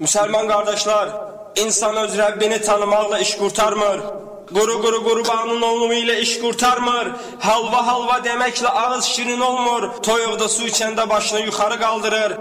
Müsəlman qardaşlar, insan öz Rəbbini tanımaqla iş qurtarmır. Quru quru qurbanın olmumu ilə iş qurtarmır. Halva halva deməklə ağız şirin olmur. Toyuqda su içəndə başını yuxarı qaldırır.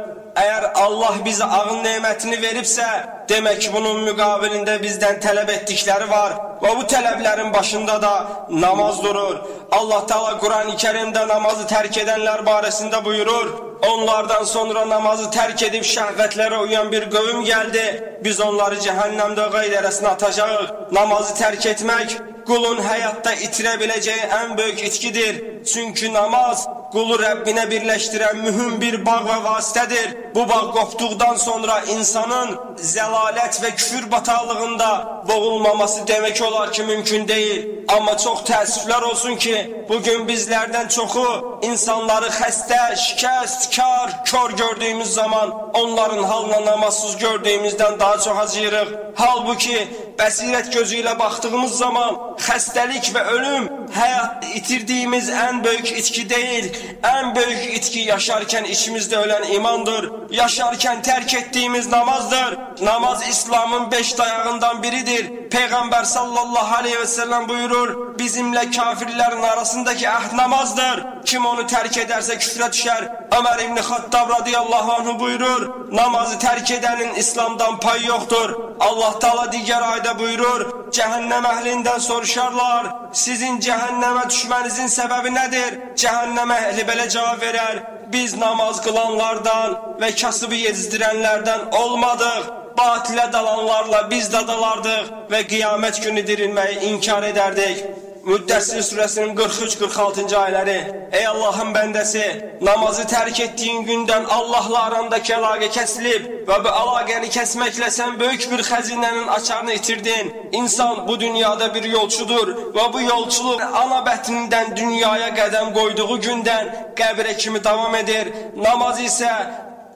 Əgər Allah bizə ağın nemətini veribsə, demək bunun müqabilində bizdən tələb etdikləri var və bu tələblərin başında da namaz durur. Allah Taala Qurani-Kərimdə namazı tərk edənlər barəsində buyurur: Onlardan sonra namazı tərk edib şəhvətlərə uyan bir qövm gəldi. Biz onları cəhənnəmdə qaydərəsinə atacağıq. Namazı tərk etmək qulun həyatda itirə biləcəyi ən böyük itkidir. Çünki namaz qulu Rəbbinə birləşdirən mühüm bir bağ və vasitədir. Bu bağ qopduqdan sonra insanın zəlalət və küfür bataqlığında boğulmaması demək olar ki, mümkün deyil. Amma çox təəssüflər olsun ki, bugün bizlərdən çoxu insanları xəstə, şikəst, kar, kör gördüyümüz zaman onların halına namazsız gördüyümüzdən daha çox acıyırıq. Halbuki bəsirət gözü ilə baxdığımız zaman xəstəlik və ölüm həyat itirdiyimiz ən böyük itki deyil. Ən böyük itki yaşarkən içimizdə ölən imandır. Yaşarkən tərk etdiyimiz namazdır. Namaz İslamın beş dayağından biridir. Peyğəmbər sallallahu aleyhi və səlləm buyurur, bizimlə kafirlərin arasındakı əhd namazdır. Kim onu tərk edərsə küfrə düşər. Ömər ibn Xattab radiyallahu anhu buyurur, namazı tərk edənin İslamdan pay yoxdur. Allah Taala digər ayda buyurur, cəhənnəm əhlindən soruşarlar, sizin cəhənnəmə düşmənizin səbəbi nədir? Cəhənnəm əhli belə cavab verər, biz namaz qılanlardan və kasıbı yezdirənlərdən olmadıq. Batilə dalanlarla biz də dalardıq və qiyamət günü dirilməyi inkar edərdik. Müddəssir surəsinin 43-46-cı ayələri Ey Allahın bəndəsi, namazı tərk etdiyin gündən Allahla arandakı əlaqə kəsilib və bu əlaqəni kəsməklə sən böyük bir xəzinənin açarını itirdin. İnsan bu dünyada bir yolçudur və bu yolçuluq ana bətnindən dünyaya qədəm qoyduğu gündən qəbrə kimi davam edir. Namaz isə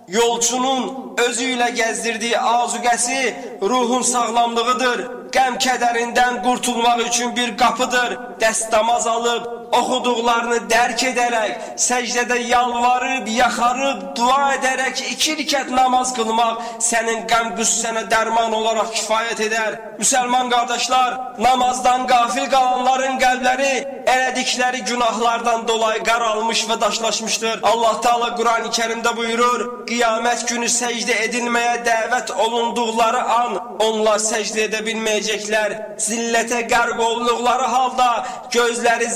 yolçunun özü ilə gəzdirdiyi azuqəsi ruhun sağlamlığıdır. Qəm kədərindən qurtulmaq üçün bir qapıdır. Dəstəmaz alıb, oxuduqlarını dərk edərək, səcdədə yalvarıb, yaxarıb, dua edərək iki rikət namaz qılmaq sənin qəm qüssənə dərman olaraq kifayət edər. Müsəlman qardaşlar, namazdan qafil qalanların qəlbləri elədikləri günahlardan dolayı qaralmış və daşlaşmışdır. Allah Taala Qurani-Kərimdə buyurur: Qiyamət günü səcdə edilməyə dəvət olunduqları an onlar səcdə edə bilməyəcəklər. Zillətə qərq olduqları halda gözləri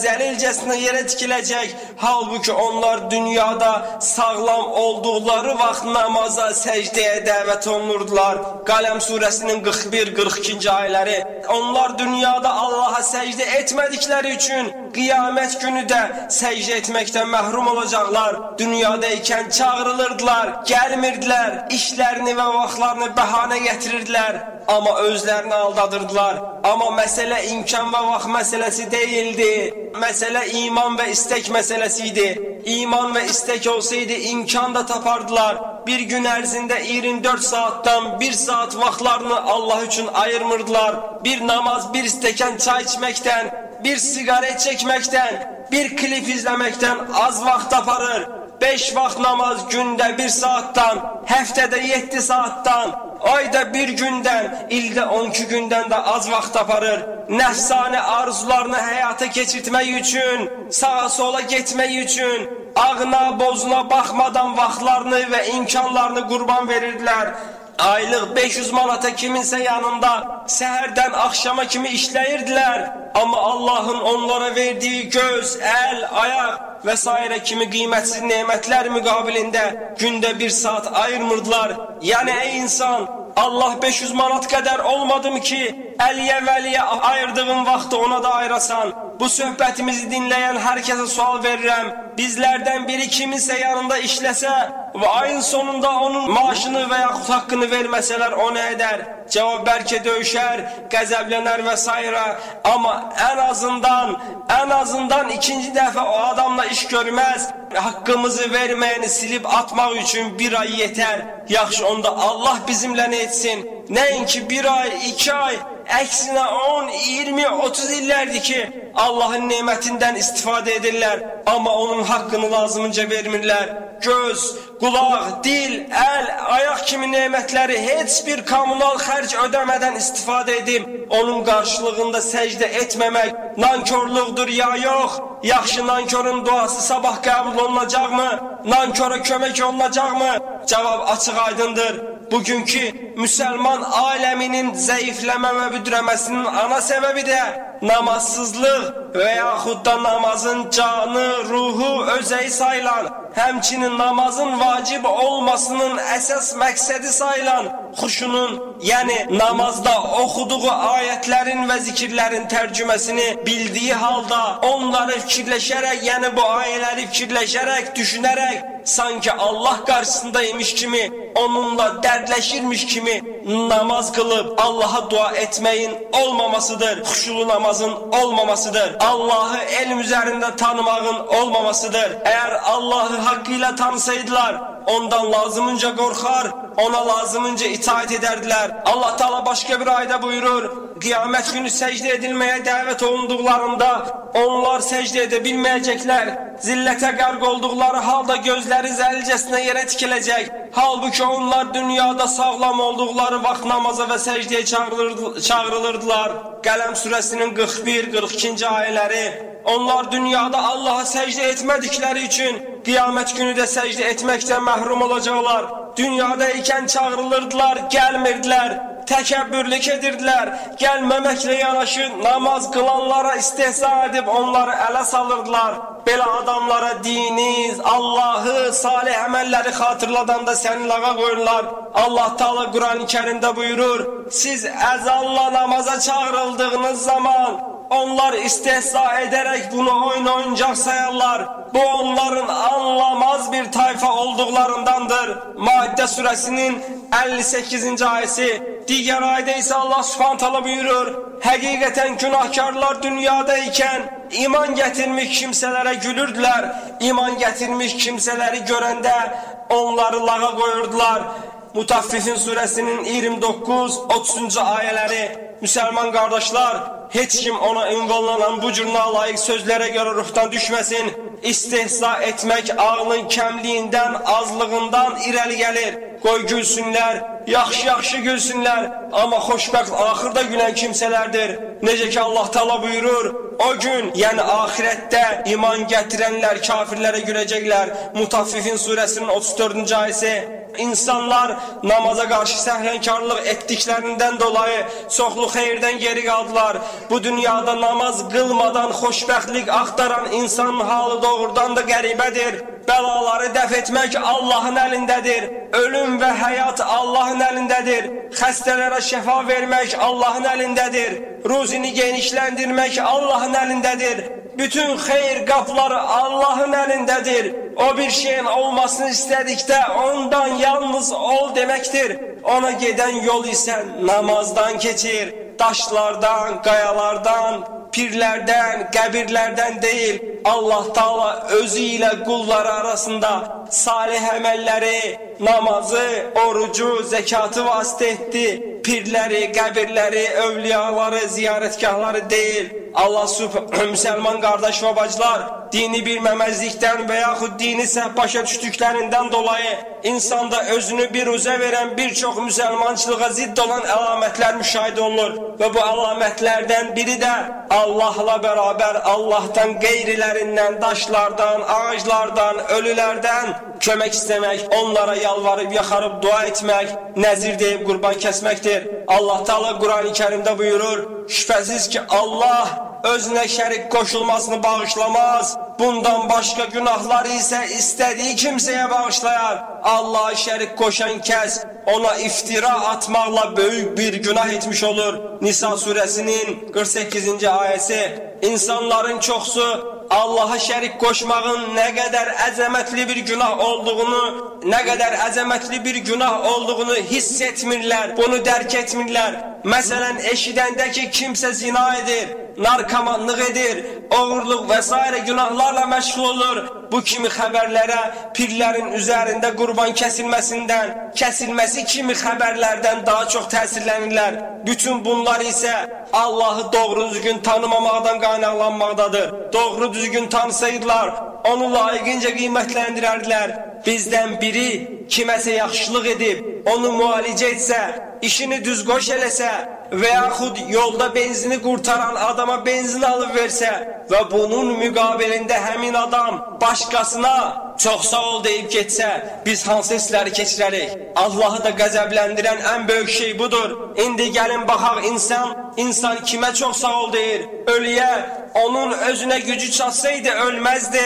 zəlilcəsinə yerə tikiləcək. Halbuki onlar dünyada sağlam olduqları vaxt namaza, səcdəyə dəvət olunurdular. Qaləm surəsinin 41-42-ci ayələri. Onlar dünyada Allaha səcdə etmədikləri üçün qiyamət günü də səcdə etməkdən məhrum olacaqlar. Dünyada ikən çağırılırdılar, gəlmirdilər, işlərini və vaxtlarını bəhanə gətirirdilər, amma özlərini aldadırdılar. Amma məsələ imkan və vaxt məsələsi deyildi. Məsələ iman və istək məsələsi idi. İman və istək olsaydı imkan da tapardılar. Bir gün ərzində 24 saatdan 1 saat vaxtlarını Allah üçün ayırmırdılar. Bir namaz, bir stəkan çay içməkdən, bir sigaret çəkməkdən, bir klip izləməkdən az vaxt aparır. 5 vaxt namaz gündə 1 saatdan, həftədə 7 saatdan, ayda bir gündən, ildə 12 gündən də az vaxt aparır. Nəfsani arzularını həyata keçirtmək üçün, sağa sola getmək üçün, ağına, bozuna baxmadan vaxtlarını və imkanlarını qurban verirdilər. Aylıq 500 manata kiminsə yanında səhərdən axşama kimi işləyirdilər. Amma Allahın onlara verdiyi göz, ayaq və s. kimi qiymətsiz nemətlər müqabilində gündə bir saat ayırmırdılar. Yəni ey insan, Allah 500 manat qədər olmadım ki, əliyə vəliyə ayırdığın vaxtı ona da ayırasan. Bu söhbətimizi dinləyən hər kəsə sual verirəm. Bizlərdən biri kiminsə yanında işləsə və ayın sonunda onun maaşını və yaxud haqqını verməsələr o nə edər? Cavab bəlkə döyüşər, qəzəblənər və s. Amma ən azından, ən azından ikinci dəfə o adamla iş görməz. Haqqımızı verməyəni silib atmaq üçün bir ay yetər. Yaxşı onda Allah bizimlə nə etsin? Nəinki bir ay, iki ay, əksinə 10, 20, 30 illərdir ki, Allah'ın nemetinden istifade edirlər, amma onun haqqını lazımınca vermirlər. Göz, qulaq, dil, əl, ayaq kimi nemətləri heç bir kommunal xərc ödəmədən istifadə edib, onun qarşılığında səcdə etməmək nankörlükdür ya yox? Yaxşı nankorun duası sabah qəbul olunacaqmı? Nankora kömək olunacaqmı? Cavab açıq aydındır. Bugünkü Müslüman aleminin zayıflama ve büdremesinin ana sebebi de namazsızlıq və yaxud da namazın canı, ruhu, özəyi sayılan, həmçinin namazın vacib olmasının əsas məqsədi sayılan xuşunun, yəni namazda oxuduğu ayətlərin və zikirlərin tərcüməsini bildiyi halda onları fikirləşərək, yəni bu ayələri fikirləşərək, düşünərək, sanki Allah qarşısındaymış kimi, onunla dərdləşirmiş kimi namaz qılıb Allaha dua etməyin olmamasıdır. Xuşulu namazın olmamasıdır. Allahı elm üzərində tanımağın olmamasıdır. Əgər Allahı haqqıyla tanısaydılar, ondan lazımınca qorxar, ona lazımınca itaat ederdilər. Allah Teala başka bir ayda buyurur, kıyamet günü secde edilmeye davet olunduklarında onlar secde edebilmeyecekler. Zillete garg oldukları halda gözleri zelcesine yere tikilecek. Halbuki onlar dünyada sağlam oldukları vaxt namaza ve secdeye çağrılırdılar. Qələm surəsinin 41-42-ci ayələri onlar dünyada Allah'a secde etmedikleri için kıyamet günü de secde etmekten mahrum olacaklar. Dünyada iken çağrılırdılar, gelmirdiler. Tekebbürlük edirdiler. Gelmemekle yanaşı namaz kılanlara istehza edip onları ele salırdılar. Belə adamlara diniz, Allahı, salih əməlləri xatırladanda səni lağa qoyurlar. Allah Taala Quran-ı Kərimdə buyurur: "Siz əzanla namaza çağrıldığınız zaman onlar istehza ederek bunu oyun oyuncak sayarlar. Bu onların anlamaz bir tayfa olduklarındandır. Maide suresinin 58. ayeti. Diğer ayette ise Allah subhanahu buyurur. Hakikaten günahkarlar dünyadayken iman getirmiş kimselere gülürdüler. İman getirmiş kimseleri görende onları lağa koyurdular. Mutaffifin suresinin 29-30. ayələri Müsəlman qardaşlar, heç kim ona ünvanlanan bu cür layiq sözlərə görə ruhdan düşməsin. İstehza etmək ağlın kəmliyindən, azlığından irəli gəlir. Qoy gülsünlər, yaxşı-yaxşı gülsünlər, amma xoşbəxt axırda gülən kimsələrdir. Necə ki Allah Taala buyurur, o gün, yəni axirətdə iman gətirənlər kafirlərə güləcəklər. Mutaffifin surəsinin 34-cü ayəsi insanlar namaza qarşı səhlənkarlıq etdiklərindən dolayı çoxlu xeyirdən geri qaldılar. Bu dünyada namaz qılmadan xoşbəxtlik axtaran insanın halı doğrudan da qəribədir. Bəlaları dəf etmək Allahın əlindədir. Ölüm və həyat Allahın əlindədir. Xəstələrə şəfa vermək Allahın əlindədir. Ruzini genişləndirmək Allahın əlindədir. Bütün xeyir qapları Allahın əlindədir. O bir şeyin olmasını istədikdə ondan yalnız ol deməkdir. Ona gedən yol isə namazdan keçir, daşlardan, qayalardan, pirlərdən, qəbirlərdən deyil, Allah Taala özü ilə qulları arasında salih əməlləri, namazı, orucu, zəkatı vasitə etdi. Pirləri, qəbirləri, övliyaları, ziyarətgahları deyil. Allah müsəlman qardaş və bacılar, dini bilməməzlikdən və yaxud dini səhv başa düşdüklərindən dolayı insanda özünü bir üzə verən bir çox müsəlmançılığa zidd olan əlamətlər müşahidə olunur və bu əlamətlərdən biri də Allahla beraber Allah'tan qeyrilerinden, daşlardan, ağaclardan, ölülerden kömək istemek, onlara yalvarıb, yaxarıb dua etmək, nəzir deyib qurban kəsməkdir. Allah Teala Kur'an-ı Kerim'de buyurur, şüphesiz ki Allah özünə şərik qoşulmasını bağışlamaz. Bundan başqa günahları isə istədiyi kimsəyə bağışlayar. Allah'a şərik qoşan kəs ona iftira atmaqla böyük bir günah etmiş olur. Nisa suresinin 48-ci ayəsi. İnsanların çoxsu Allah'a şərik qoşmağın nə qədər əzəmətli bir günah olduğunu, nə qədər əzəmətli bir günah olduğunu hiss etmirlər, bunu dərk etmirlər. Məsələn, eşidəndə ki, zina edir, narkomanlık edir, oğurluk vesaire günahlarla meşgul olur. Bu kimi haberlere pirlerin üzerinde kurban kesilmesinden, kesilmesi kimi haberlerden daha çok tesirlenirler. Bütün bunlar ise Allah'ı doğru düzgün tanımamaktan kaynaklanmaktadır. Doğru düzgün tanısaydılar, onu layıkınca kıymetlendirerdiler. Bizden biri kiməsə yaxşılıq edib, onu müalicə etsə, işini düz qoş eləsə və yaxud yolda benzini qurtaran adama benzin alıb versə və bunun müqabilində həmin adam başqasına çox sağ ol deyib getsə, biz hansı hissləri keçirərik? Allahı da qəzəbləndirən ən böyük şey budur. İndi gəlin baxaq insan, insan kimə çox sağ ol deyir? Ölüyə onun özünə gücü çatsaydı ölməzdi,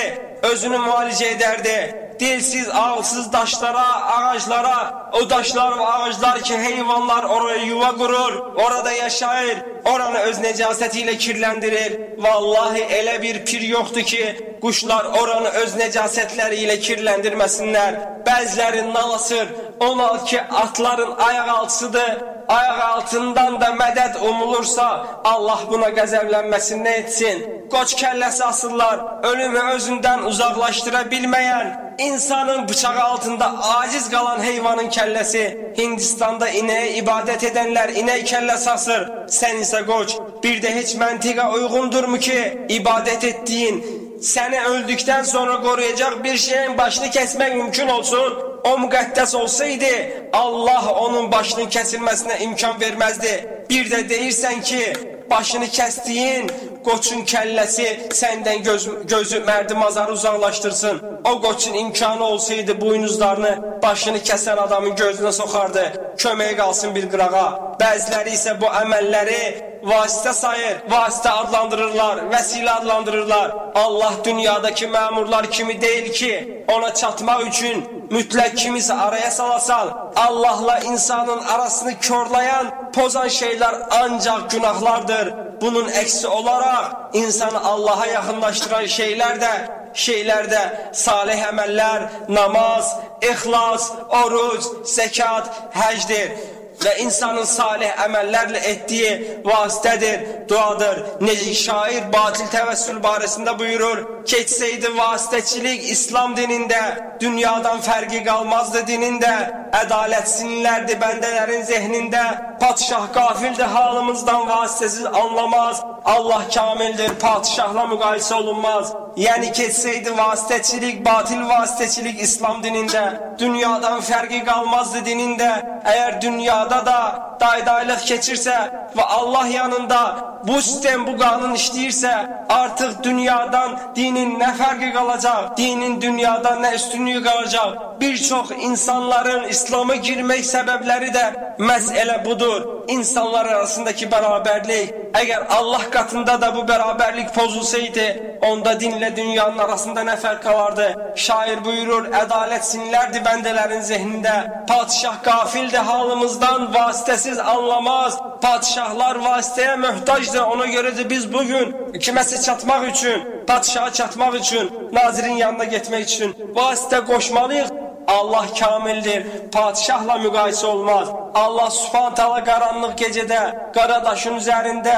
özünü müalicə edərdi dilsiz, ağılsız daşlara, ağaçlara, o daşlar ve ağaçlar ki heyvanlar oraya yuva kurur, orada yaşayır, oranı öz necasetiyle kirlendirir. Vallahi ele bir pir yoktu ki kuşlar oranı öz necasetleriyle kirlendirmesinler. Bəzilərin nalasır, onal ki atların ayak altısıdır, ayak altından da mədəd umulursa Allah buna qəzəblənməsini etsin. Qoç kəlləsi asırlar, ölümü özündən uzaqlaşdıra bilməyən, insanın bıçağı altında aciz kalan heyvanın kellesi, Hindistan'da ineğe ibadet edenler inek kellesi asır. Sen ise koç, bir de hiç mentika uygundur mu ki ibadet ettiğin, seni öldükten sonra koruyacak bir şeyin başını kesmek mümkün olsun. O mukaddes olsaydı Allah onun başının kesilmesine imkan vermezdi. Bir de değilsen ki başını kestiğin qoçun kəlləsi səndən göz, gözü mərdi mazarı uzaqlaşdırsın. O qoçun imkanı olsaydı buynuzlarını başını kəsən adamın gözünə soxardı. Köməyə qalsın bir qırağa. Bəziləri isə bu əməlləri vasitə sayır, vasitə adlandırırlar, vəsilə adlandırırlar. Allah dünyadakı məmurlar kimi deyil ki, ona çatmaq üçün mütləq kimisə araya salasal. Allahla insanın arasını körlayan, pozan şeylər ancaq günahlardır. Bunun əksi olaraq insanı Allaha yaxınlaşdıran şeylər də şeylərdə salih əməllər, namaz, ixlas, oruc, zəkat, həcdir ve insanın salih emellerle ettiği vasitedir, duadır. Necik şair batil tevessül baresinde buyurur. Keçseydi vasiteçilik İslam dininde, dünyadan fergi kalmazdı dininde. Adalet sinirlerdi bendelerin zihninde. Padişah gafildi halımızdan vasitesiz anlamaz. Allah kamildir, padişahla mukayese olunmaz. Yani keçseydi vasiteçilik, batil vasiteçilik İslam dininde, dünyadan fergi kalmazdı dininde. Eğer dünyada da daydaylık geçirse ve Allah yanında bu sistem bu kanun işleyirse artık dünyadan dinin ne farkı kalacak? Dinin dünyadan ne üstünlüğü kalacak? Birçok insanların İslam'a girmek sebepleri de mesele budur. İnsanlar arasındaki beraberlik. Eğer Allah katında da bu beraberlik bozulsaydı onda dinle dünyanın arasında ne fark kalardı? Şair buyurur adalet sinirlerdi bendelerin zihninde. Padişah gafildi halımızdan vasitesiz anlamaz. Padişahlar vasiteye mühtacdır. Ona göre de biz bugün hükümete çatmak için, padişaha çatmak için, nazirin yanına gitmek için vasite koşmalıyız. Allah kamildir. Padişahla müqayisə olmaz. Allah subhanahu taala qaranlıq gecədə, qara daşın üzərində,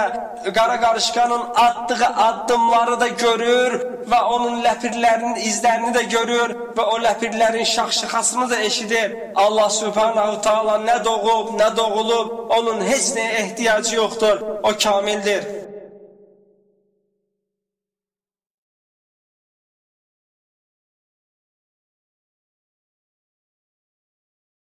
qara qarışqanın atdığı addımları da görür və onun ləpirlərinin izlərini də görür və o ləpirlərin şaxşıxasını da eşidir. Allah subhanahu taala nə doğub, nə doğulub, onun heç nəyə ehtiyacı yoxdur. O kamildir.